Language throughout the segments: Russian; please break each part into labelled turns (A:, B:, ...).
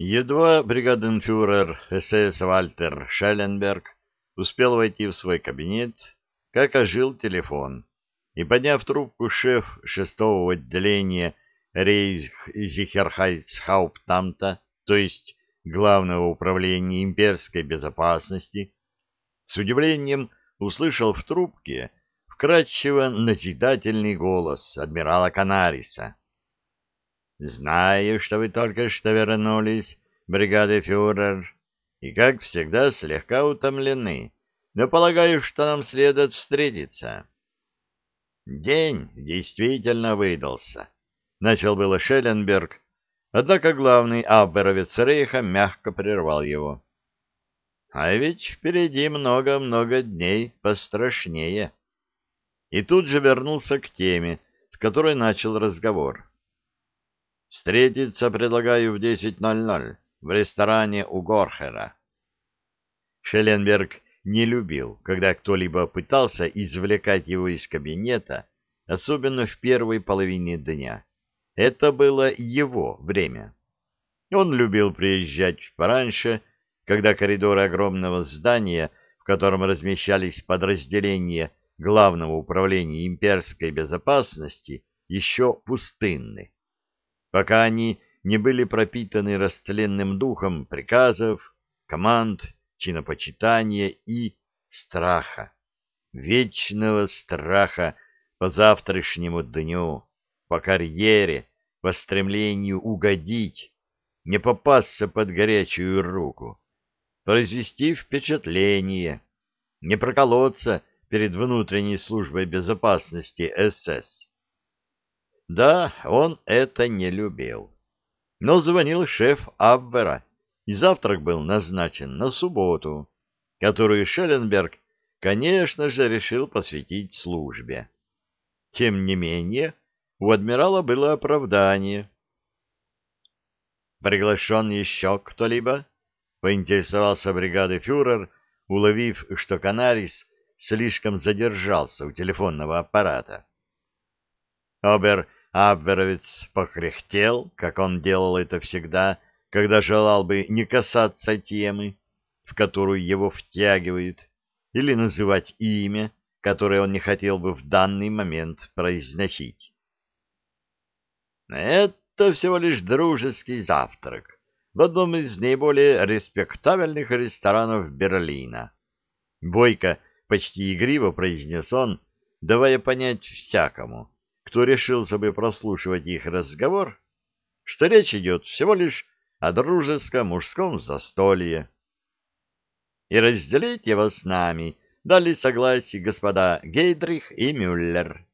A: Едва бригаденфюрер СС Вальтер Шелленберг успел войти в свой кабинет, как ожил телефон, и, подняв трубку, шеф шестого отделения Рейхзихерхайцхауптамта, то есть Главного управления имперской безопасности, с удивлением услышал в трубке вкрадчиво назидательный голос адмирала Канариса. «Знаю, что вы только что вернулись, бригады фюрер, и, как всегда, слегка утомлены, но полагаю, что нам следует встретиться». День действительно выдался. Начал было Шелленберг, однако главный абберовец Рейха мягко прервал его. А ведь впереди много-много дней пострашнее. И тут же вернулся к теме, с которой начал разговор. Встретиться предлагаю в 10.00 в ресторане у Горхера. Шелленберг не любил, когда кто-либо пытался извлекать его из кабинета, особенно в первой половине дня. Это было его время. Он любил приезжать пораньше, когда коридоры огромного здания, в котором размещались подразделения Главного управления имперской безопасности, еще пустынны пока они не были пропитаны растленным духом приказов, команд, чинопочитания и страха, вечного страха по завтрашнему дню, по карьере, по стремлению угодить, не попасться под горячую руку, произвести впечатление, не проколоться перед внутренней службой безопасности СС. Да, он это не любил. Но звонил шеф Абвера, и завтрак был назначен на субботу, которую Шелленберг, конечно же, решил посвятить службе. Тем не менее, у адмирала было оправдание. «Приглашен еще кто-либо?» — поинтересовался бригады фюрер, уловив, что Канарис слишком задержался у телефонного аппарата. Обер Абверовец покряхтел, как он делал это всегда, когда желал бы не касаться темы, в которую его втягивают, или называть имя, которое он не хотел бы в данный момент произносить. Это всего лишь дружеский завтрак в одном из наиболее респектабельных ресторанов Берлина. Бойко, почти игриво произнес он, давая понять всякому, кто решился бы прослушивать их разговор, что речь идет всего лишь о дружеском мужском застолье. И разделить его с нами дали согласие господа Гейдрих и Мюллер.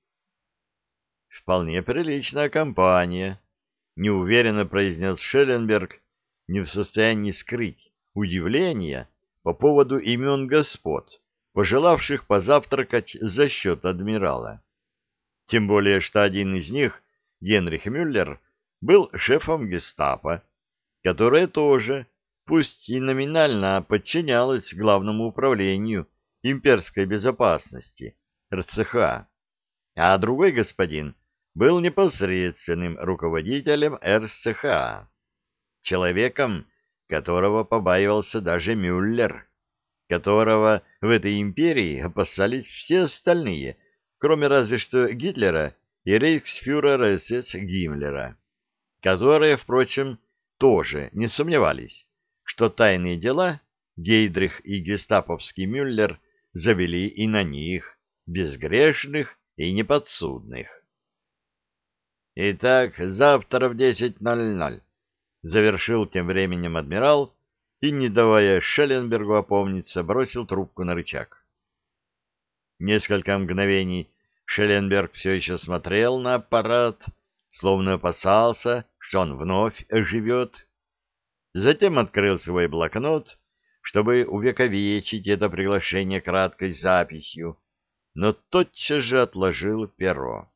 A: «Вполне приличная компания», — неуверенно произнес Шелленберг, не в состоянии скрыть удивление по поводу имен господ, пожелавших позавтракать за счет адмирала. Тем более, что один из них, Генрих Мюллер, был шефом гестапо, которое тоже, пусть и номинально, подчинялось главному управлению имперской безопасности, РЦХ, а другой господин был непосредственным руководителем РСХ, человеком, которого побаивался даже Мюллер, которого в этой империи опасались все остальные – кроме разве что Гитлера и рейхсфюрера СС Гиммлера, которые, впрочем, тоже не сомневались, что тайные дела Гейдрих и гестаповский Мюллер завели и на них, безгрешных и неподсудных. «Итак, завтра в 10.00», — завершил тем временем адмирал и, не давая Шелленбергу опомниться, бросил трубку на рычаг. Несколько мгновений Шелленберг все еще смотрел на аппарат, словно опасался, что он вновь оживет. Затем открыл свой блокнот, чтобы увековечить это приглашение краткой записью, но тотчас же отложил перо.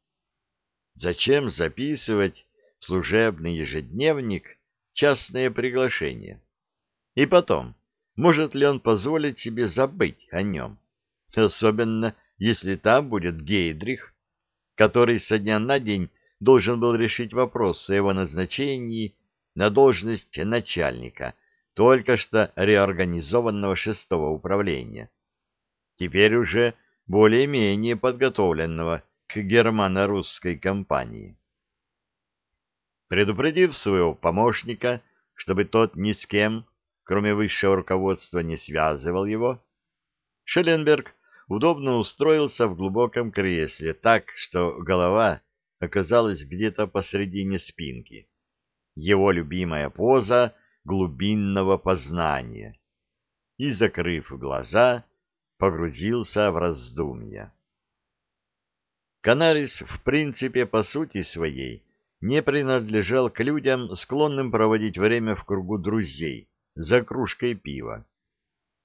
A: Зачем записывать в служебный ежедневник частное приглашение? И потом, может ли он позволить себе забыть о нем? Особенно, если там будет Гейдрих, который со дня на день должен был решить вопрос о его назначении на должность начальника только что реорганизованного шестого управления. Теперь уже более-менее подготовленного к германо-русской кампании. Предупредив своего помощника, чтобы тот ни с кем, кроме высшего руководства, не связывал его, Шелленберг удобно устроился в глубоком кресле так, что голова оказалась где-то посредине спинки. Его любимая поза глубинного познания. И, закрыв глаза, погрузился в раздумья. Канарис, в принципе, по сути своей, не принадлежал к людям, склонным проводить время в кругу друзей за кружкой пива.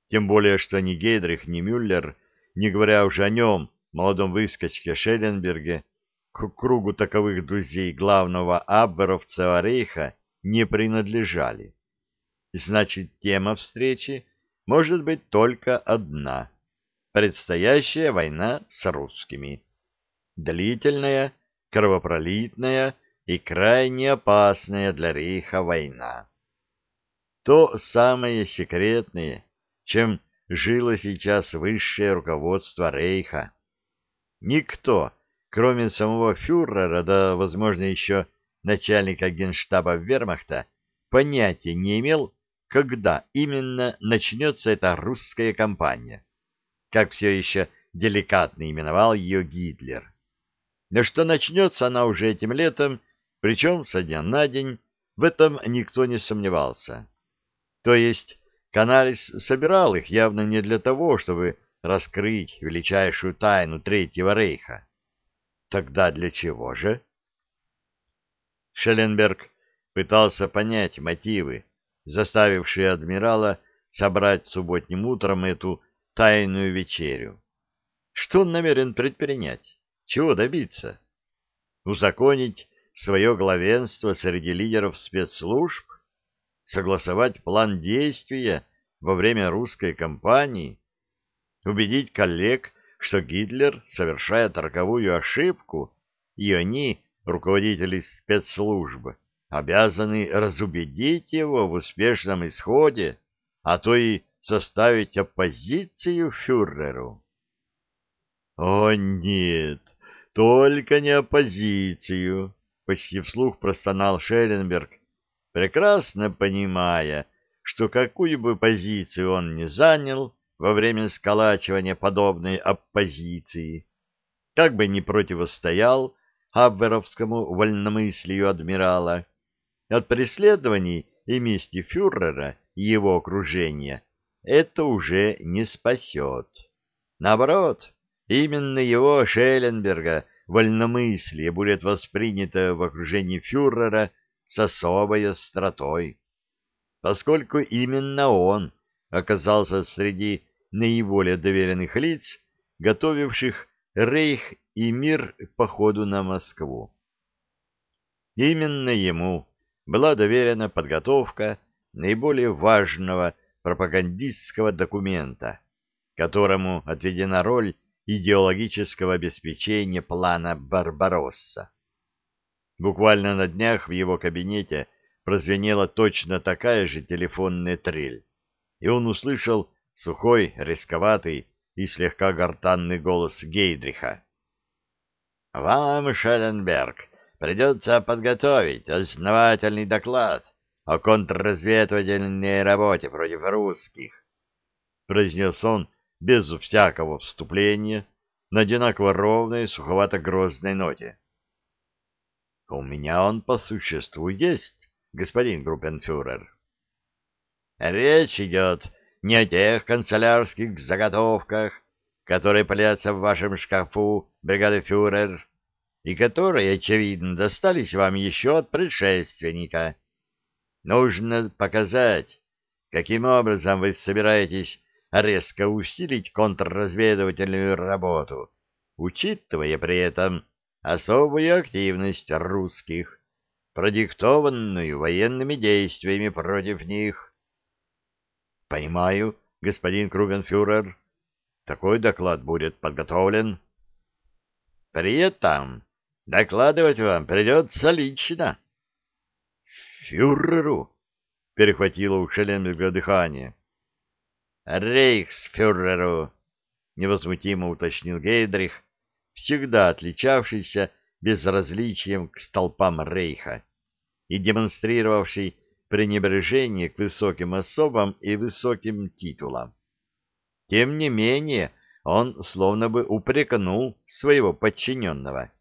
A: Тем более, что ни Гейдрих, ни Мюллер, не говоря уже о нем, молодом выскочке Шелленберге, к кругу таковых друзей главного абберовца Рейха не принадлежали. Значит, тема встречи может быть только одна — предстоящая война с русскими. Длительная, кровопролитная и крайне опасная для Рейха война. То самое секретное, чем жило сейчас высшее руководство Рейха. Никто, кроме самого фюрера, да, возможно, еще начальника генштаба Вермахта, понятия не имел, когда именно начнется эта русская кампания, как все еще деликатно именовал ее Гитлер. Но что начнется она уже этим летом, причем со дня на день, в этом никто не сомневался. То есть Каналис собирал их явно не для того, чтобы раскрыть величайшую тайну Третьего Рейха. Тогда для чего же? Шелленберг пытался понять мотивы, заставившие адмирала собрать субботним утром эту тайную вечерю. Что он намерен предпринять? Чего добиться? Узаконить свое главенство среди лидеров спецслужб? Согласовать план действия во время русской кампании? Убедить коллег, что Гитлер совершает роковую ошибку, и они, руководители спецслужб, обязаны разубедить его в успешном исходе, а то и составить оппозицию фюреру. «О, нет, только не оппозицию!» — почти вслух простонал Шелленберг, прекрасно понимая, что какую бы позицию он ни занял во время сколачивания подобной оппозиции, как бы ни противостоял абверовскому вольномыслию адмирала, от преследований и мести фюрера и его окружения это уже не спасет. Наоборот, именно его, Шелленберга, вольномыслие будет воспринято в окружении фюрера с особой остротой, поскольку именно он оказался среди наиболее доверенных лиц, готовивших Рейх и мир к походу на Москву. Именно ему была доверена подготовка наиболее важного пропагандистского документа, которому отведена роль идеологического обеспечения плана Барбаросса. Буквально на днях в его кабинете прозвенела точно такая же телефонная трель, и он услышал сухой, рисковатый и слегка гортанный голос Гейдриха. «Вам, Шелленберг, придется подготовить основательный доклад о контрразведывательной работе против русских, — произнес он без всякого вступления на одинаково ровной, суховато-грозной ноте. — У меня он по существу есть, господин группенфюрер. Речь идет не о тех канцелярских заготовках, которые пылятся в вашем шкафу, бригады фюрер, и которые, очевидно, достались вам еще от предшественника. Нужно показать, каким образом вы собираетесь резко усилить контрразведывательную работу, учитывая при этом особую активность русских, продиктованную военными действиями против них. Понимаю, господин Кругенфюрер, такой доклад будет подготовлен. При этом Докладывать вам придется лично. Фюреру? Перехватило у Шелленберга дыхание. Рейхсфюреру, невозмутимо уточнил Гейдрих, всегда отличавшийся безразличием к столпам Рейха и демонстрировавший пренебрежение к высоким особам и высоким титулам. Тем не менее, он словно бы упрекнул своего подчиненного,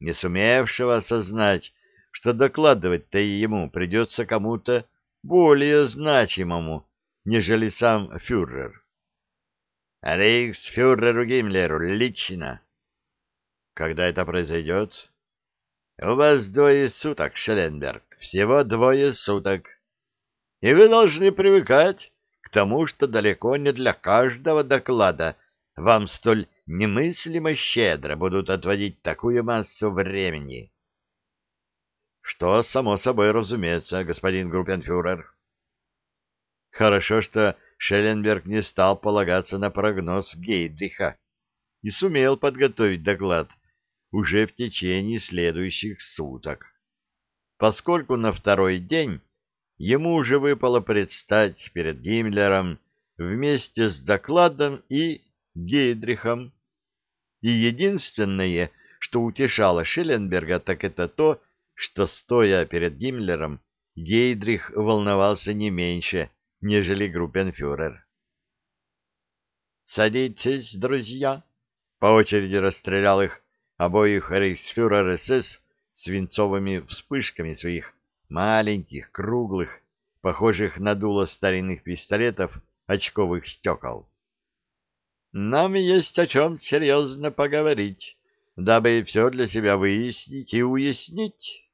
A: не сумевшего осознать, что докладывать-то ему придется кому-то более значимому, нежели сам фюрер. Рейхсфюреру Гиммлеру лично. Когда это произойдет? У вас двое суток, Шелленберг, всего двое суток. И вы должны привыкать к тому, что далеко не для каждого доклада вам столь немыслимо щедро будут отводить такую массу времени. Что, само собой разумеется, господин группенфюрер. Хорошо, что Шелленберг не стал полагаться на прогноз Гейдриха и сумел подготовить доклад уже в течение следующих суток, поскольку на второй день ему уже выпало предстать перед Гиммлером вместе с докладом и Гейдрихом. И единственное, что утешало Шелленберга, так это то, что, стоя перед Гиммлером, Гейдрих волновался не меньше, нежели группенфюрер. «Садитесь, друзья!» По очереди расстрелял их обоих рейхсфюрер СС свинцовыми вспышками своих маленьких, круглых, похожих на дуло старинных пистолетов, очковых стекол. Нам есть о чем серьезно поговорить, дабы все для себя выяснить и уяснить.